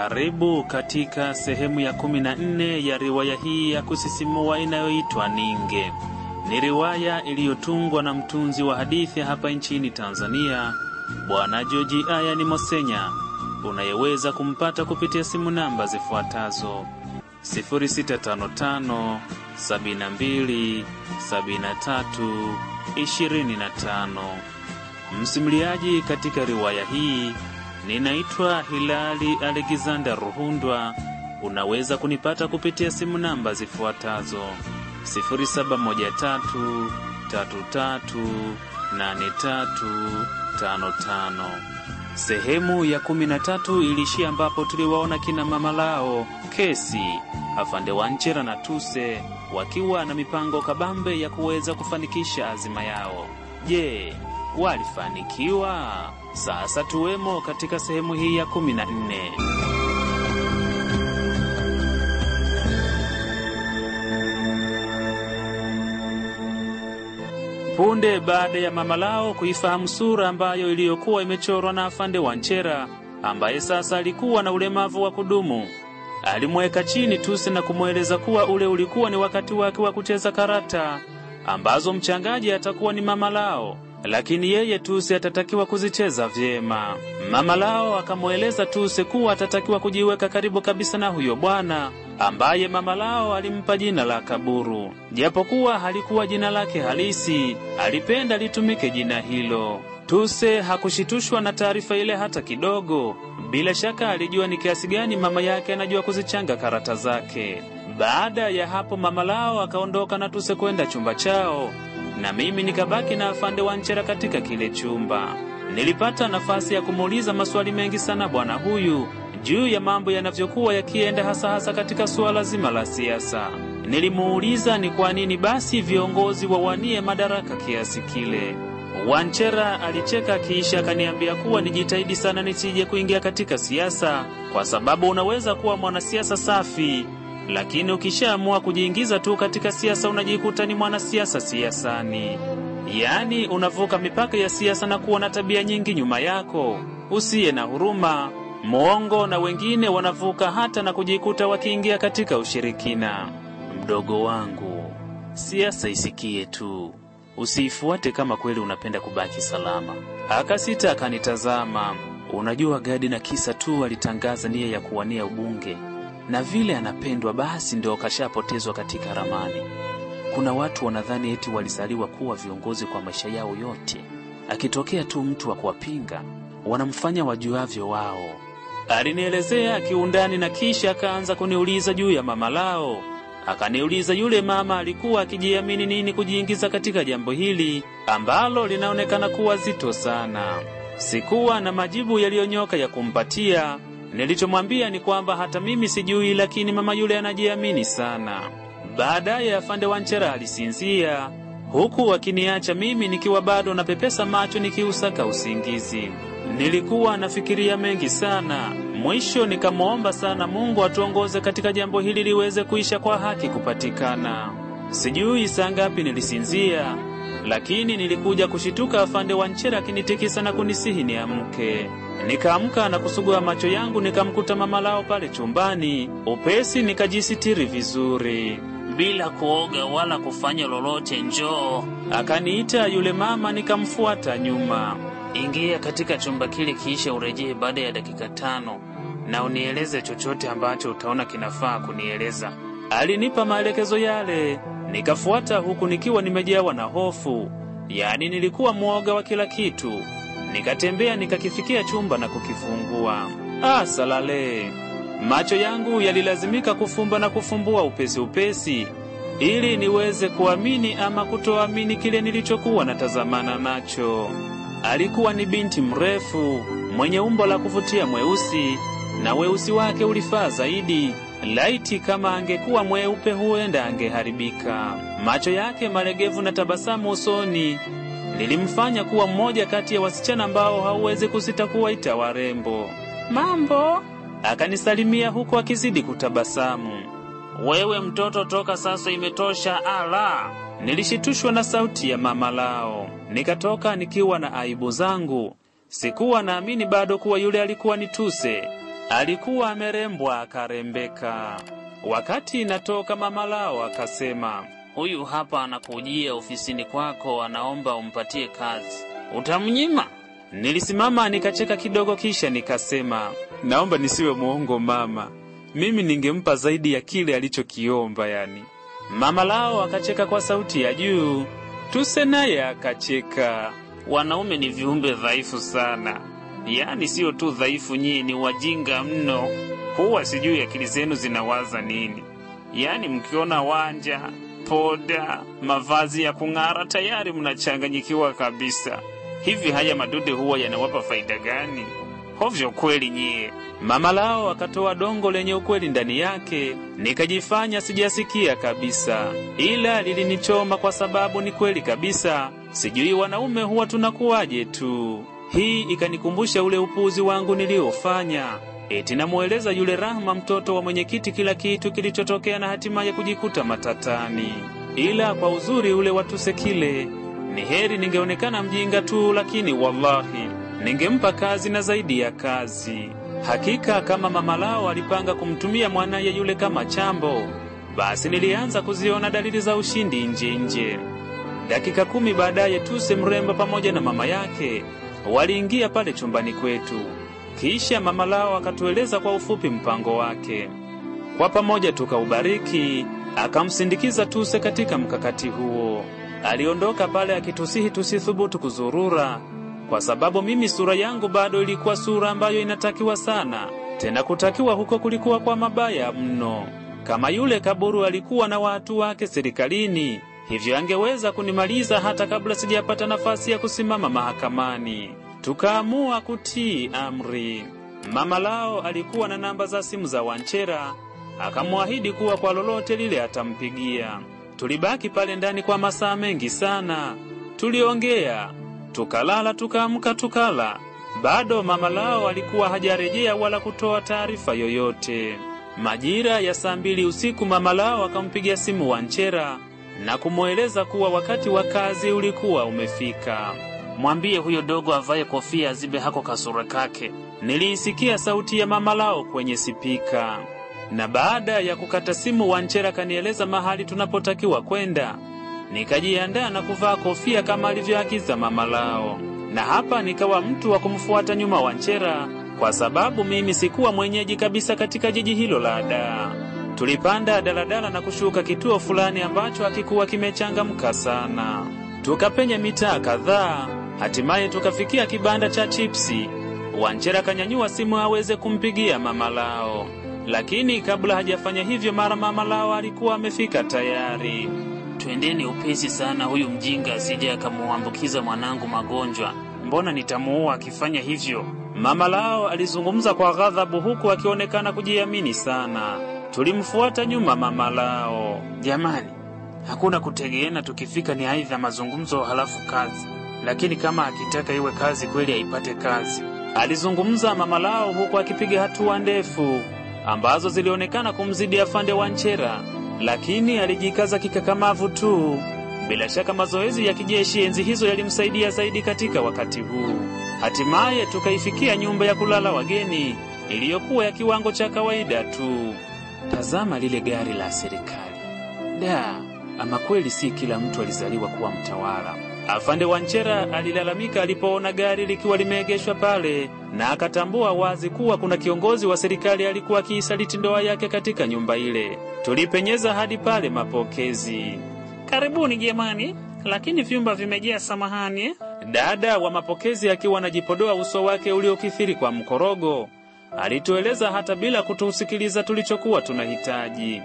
Karibu katika sehemu ya kumi na nne ya riwaya hii ya kusisimua inayoitwa Ninge. Ni riwaya iliyotungwa na mtunzi wa hadithi hapa nchini Tanzania, Bwana Joji Aya ni Mosenya, unayeweza kumpata kupitia simu namba zifuatazo 0655 72 73 25. Msimuliaji katika riwaya hii ninaitwa Hilali Alexander Ruhundwa. Unaweza kunipata kupitia simu namba zifuatazo 0713338355. Sehemu ya kumi iliishia tatu ilishia ambapo tuliwaona kina mama lao Kesi, afande Wanchera na Tuse wakiwa na mipango kabambe ya kuweza kufanikisha azima yao. Je, walifanikiwa? Sasa tuwemo katika sehemu hii ya kumi na nne. Punde baada ya mama lao kuifahamu sura ambayo iliyokuwa imechorwa na afande Wanchera, ambaye sasa alikuwa na ulemavu wa kudumu, alimweka chini Tuse na kumweleza kuwa ule ulikuwa ni wakati wake wa kucheza karata ambazo mchangaji atakuwa ni mama lao, lakini yeye Tuse atatakiwa kuzicheza vyema. Mama lao akamweleza Tuse kuwa atatakiwa kujiweka karibu kabisa na huyo bwana ambaye mama lao alimpa jina la Kaburu, japokuwa halikuwa jina lake halisi, alipenda litumike jina hilo. Tuse hakushitushwa na taarifa ile hata kidogo. Bila shaka alijua ni kiasi gani mama yake anajua kuzichanga karata zake. Baada ya hapo, mama lao akaondoka na Tuse kwenda chumba chao, na mimi nikabaki na afande Wanchera katika kile chumba. Nilipata nafasi ya kumuuliza maswali mengi sana bwana huyu juu ya mambo yanavyokuwa yakienda, hasa hasa katika suala zima la siasa. Nilimuuliza ni kwa nini basi viongozi wawanie madaraka kiasi kile. Wanchera alicheka kisha akaniambia kuwa nijitahidi sana nisije kuingia katika siasa, kwa sababu unaweza kuwa mwanasiasa safi, lakini ukishaamua kujiingiza tu katika siasa unajikuta ni mwanasiasa siasani, yaani unavuka mipaka ya siasa na kuwa na tabia nyingi nyuma yako, usiye na huruma, mwongo, na wengine wanavuka hata na kujikuta wakiingia katika ushirikina. Mdogo wangu, siasa isikie tu usiifuate kama kweli unapenda kubaki salama. Akasita akanitazama. Unajua, Gadi na kisa tu alitangaza nia ya kuwania ubunge, na vile anapendwa basi ndio kashapotezwa katika ramani. Kuna watu wanadhani eti walizaliwa kuwa viongozi kwa maisha yao yote, akitokea tu mtu wa kuwapinga wanamfanya wajuavyo wao. Alinielezea kiundani na kisha akaanza kuniuliza juu ya mama lao. Akaniuliza yule mama alikuwa akijiamini nini kujiingiza katika jambo hili ambalo linaonekana kuwa zito sana. Sikuwa na majibu yaliyonyoka ya kumpatia. Nilichomwambia ni kwamba hata mimi sijui, lakini mama yule anajiamini sana. Baadaye afande Wanchera alisinzia huku akiniacha mimi nikiwa bado napepesa macho nikiusaka usingizi. Nilikuwa nafikiria mengi sana. Mwisho nikamwomba sana Mungu atuongoze katika jambo hili liweze kuisha kwa haki kupatikana. Sijui saa ngapi nilisinzia, lakini nilikuja kushituka afande Wanchera akinitikisa na kunisihi niamke. Nikaamka na kusugua macho yangu, nikamkuta mama lao pale chumbani. Upesi nikajisitiri vizuri bila kuoga wala kufanya lolote. Njoo, akaniita yule mama, nikamfuata nyuma. Ingia katika chumba kile, kisha urejee baada ya dakika tano na unieleze chochote ambacho utaona kinafaa kunieleza. Alinipa maelekezo yale, nikafuata huku nikiwa nimejawa na hofu, yaani nilikuwa mwoga wa kila kitu. Nikatembea nikakifikia chumba na kukifungua. Ah, salale! Macho yangu yalilazimika kufumba na kufumbua upesi upesi ili niweze kuamini ama kutoamini kile nilichokuwa natazamana nacho. Alikuwa ni binti mrefu mwenye umbo la kuvutia, mweusi na weusi wake ulifaa zaidi. Laiti kama angekuwa mweupe, huenda angeharibika. Macho yake maregevu na tabasamu usoni lilimfanya kuwa mmoja kati ya wasichana ambao hauwezi kusita kuwaita warembo. Mambo, akanisalimia huku akizidi kutabasamu. Wewe mtoto, toka sasa, imetosha. Ala! Nilishitushwa na sauti ya mama lao, nikatoka nikiwa na aibu zangu. Sikuwa naamini bado kuwa yule alikuwa ni Tuse. Alikuwa amerembwa akarembeka. Wakati inatoka mama lao akasema, Huyu hapa anakujia ofisini kwako, anaomba umpatie kazi. Utamnyima? Nilisimama nikacheka kidogo, kisha nikasema, naomba nisiwe mwongo mama, mimi ningempa zaidi ya kile alichokiomba yani. Mama lao akacheka kwa sauti ya juu, Tuse naye akacheka. Wanaume ni viumbe dhaifu sana, yaani siyo tu dhaifu, nyinyi ni wajinga mno. Huwa sijui akili zenu zinawaza nini. Yaani mkiona wanja, poda, mavazi ya kung'ara, tayari mnachanganyikiwa kabisa. Hivi haya madude huwa yanawapa faida gani? Hovyo kweli nyie. Mama lao akatoa dongo lenye ukweli ndani yake, nikajifanya sijasikia kabisa, ila lilinichoma kwa sababu ni kweli kabisa. Sijui wanaume huwa tunakuwaje tu. Hii ikanikumbusha ule upuzi wangu niliofanya, eti namweleza yule Rahma, mtoto wa mwenyekiti, kila kitu kilichotokea na hatimaye kujikuta matatani. Ila kwa uzuri ule watuse kile, ni heri ningeonekana mjinga tu, lakini wallahi ningempa kazi na zaidi ya kazi. Hakika kama mama lao alipanga kumtumia mwanaye yule kama chambo, basi nilianza kuziona dalili za ushindi nje nje. Dakika kumi baadaye, Tuse mrembo pamoja na mama yake waliingia pale chumbani kwetu, kisha mama lao akatueleza kwa ufupi mpango wake. Kwa pamoja tukaubariki, akamsindikiza Tuse katika mkakati huo. Aliondoka pale akitusihi tusithubutu kuzurura kwa sababu mimi sura yangu bado ilikuwa sura ambayo inatakiwa sana, tena kutakiwa huko kulikuwa kwa mabaya mno. Kama yule kaburu alikuwa na watu wake serikalini, hivyo angeweza kunimaliza hata kabla sijapata nafasi ya kusimama mahakamani. Tukaamua kutii amri. Mama lao alikuwa na namba za simu za Wanchera, akamwahidi kuwa kwa lolote lile atampigia. Tulibaki pale ndani kwa masaa mengi sana, tuliongea tukalala tukaamka tukala. Bado mama lao alikuwa hajarejea wala kutoa taarifa yoyote. Majira ya saa mbili usiku mama lao akampigia simu Wanchera na kumweleza kuwa wakati wa kazi ulikuwa umefika. Mwambie huyo dogo avaye kofia azibe hako kasura kake. Niliisikia sauti ya mama lao kwenye sipika, na baada ya kukata simu Wanchera kanieleza mahali tunapotakiwa kwenda nikajiandaa na kuvaa kofia kama alivyoagiza mama lao, na hapa nikawa mtu wa kumfuata nyuma Wanchera kwa sababu mimi sikuwa mwenyeji kabisa katika jiji hilo la Dar. Tulipanda daladala na kushuka kituo fulani ambacho hakikuwa kimechangamka sana. Tukapenya mitaa kadhaa, hatimaye tukafikia kibanda cha chipsi. Wanchera kanyanyua simu aweze kumpigia mama lao, lakini kabla hajafanya hivyo, mara mama lao alikuwa amefika tayari. Twendeni upesi sana, huyu mjinga asije akamuambukiza mwanangu magonjwa. Mbona nitamuua akifanya hivyo? Mama lao alizungumza kwa ghadhabu, huku akionekana kujiamini sana. Tulimfuata nyuma mama lao. Jamani, hakuna kutegeana, tukifika ni aidha mazungumzo halafu kazi, lakini kama akitaka iwe kazi kweli aipate kazi, alizungumza mama lao, huku akipiga hatua ndefu ambazo zilionekana kumzidi afande wa Wanchera lakini alijikaza kikakamavu tu. Bila shaka mazoezi ya kijeshi enzi hizo yalimsaidia zaidi katika wakati huu. Hatimaye tukaifikia nyumba ya kulala wageni iliyokuwa ya kiwango cha kawaida tu. Tazama lile gari la serikali. Da, ama kweli si kila mtu alizaliwa kuwa mtawala. Afande Wanchera alilalamika alipoona gari likiwa limeegeshwa pale, na akatambua wazi kuwa kuna kiongozi wa serikali alikuwa akiisaliti ndoa yake katika nyumba ile. Tulipenyeza hadi pale mapokezi. Karibuni jemani, lakini vyumba vimejaa, samahani. Dada wa mapokezi akiwa anajipodoa uso wake uliokithiri kwa mkorogo, alitueleza hata bila kutusikiliza tulichokuwa tunahitaji.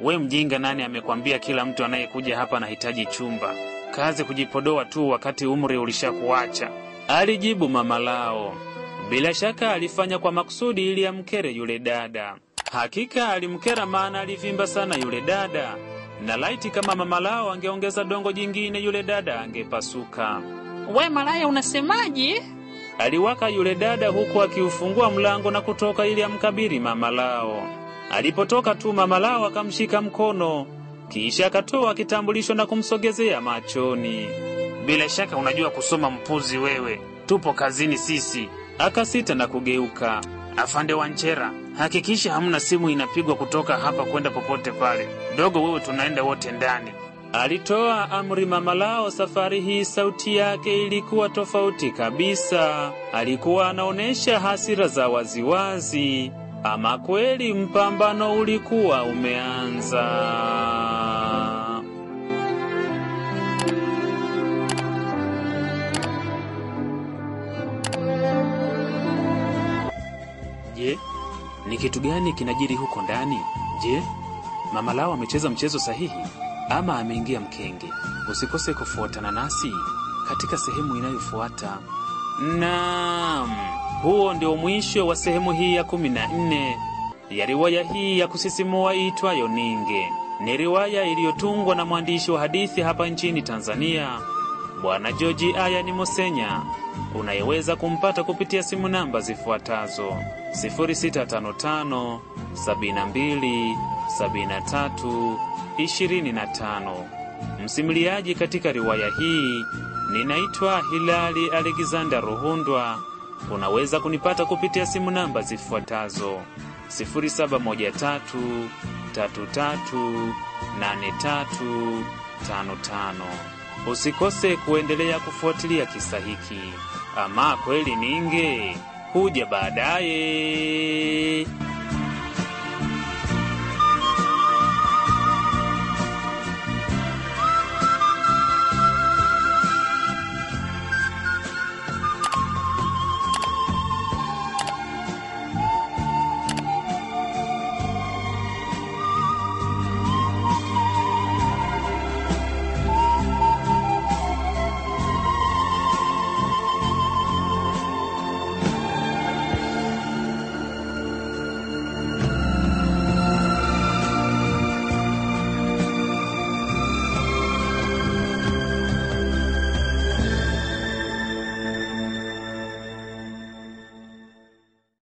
We mjinga, nani amekwambia kila mtu anayekuja hapa anahitaji chumba? Kazi kujipodoa tu wakati umri ulishakuacha, alijibu mama lao. Bila shaka alifanya kwa makusudi ili amkere yule dada. Hakika alimkera, maana alivimba sana yule dada, na laiti kama mama lao angeongeza dongo jingine, yule dada angepasuka. We malaya, unasemaje? Aliwaka yule dada huku akiufungua mlango na kutoka ili amkabiri mama lao. Alipotoka tu mama lao akamshika mkono, kisha akatoa kitambulisho na kumsogezea machoni. Bila shaka unajua kusoma, mpuzi wewe, tupo kazini sisi. Akasita na kugeuka. Afande Wanchera, hakikisha hamna simu inapigwa kutoka hapa kwenda popote pale. Dogo, wewe tunaenda wote ndani. Alitoa amri mama lao. Safari hii sauti yake ilikuwa tofauti kabisa. Alikuwa anaonesha hasira za waziwazi. Ama kweli mpambano ulikuwa umeanza. Je, ni kitu gani kinajiri huko ndani? Je, mama lao amecheza mchezo sahihi ama ameingia mkenge? Usikose kufuatana nasi katika sehemu inayofuata. Naam, huo ndio mwisho wa sehemu hii ya kumi na nne ya riwaya hii ya kusisimua iitwayo Ninge. Ni riwaya iliyotungwa na mwandishi wa hadithi hapa nchini Tanzania, Bwana George Ayani Mosenya, unayeweza kumpata kupitia simu namba zifuatazo 0655 72 73 25. Msimuliaji katika riwaya hii ninaitwa Hilali Alexander Ruhundwa. Unaweza kunipata kupitia simu namba zifuatazo 0713 33 83 55. Usikose kuendelea kufuatilia kisa hiki. Ama kweli Ninge huja baadaye.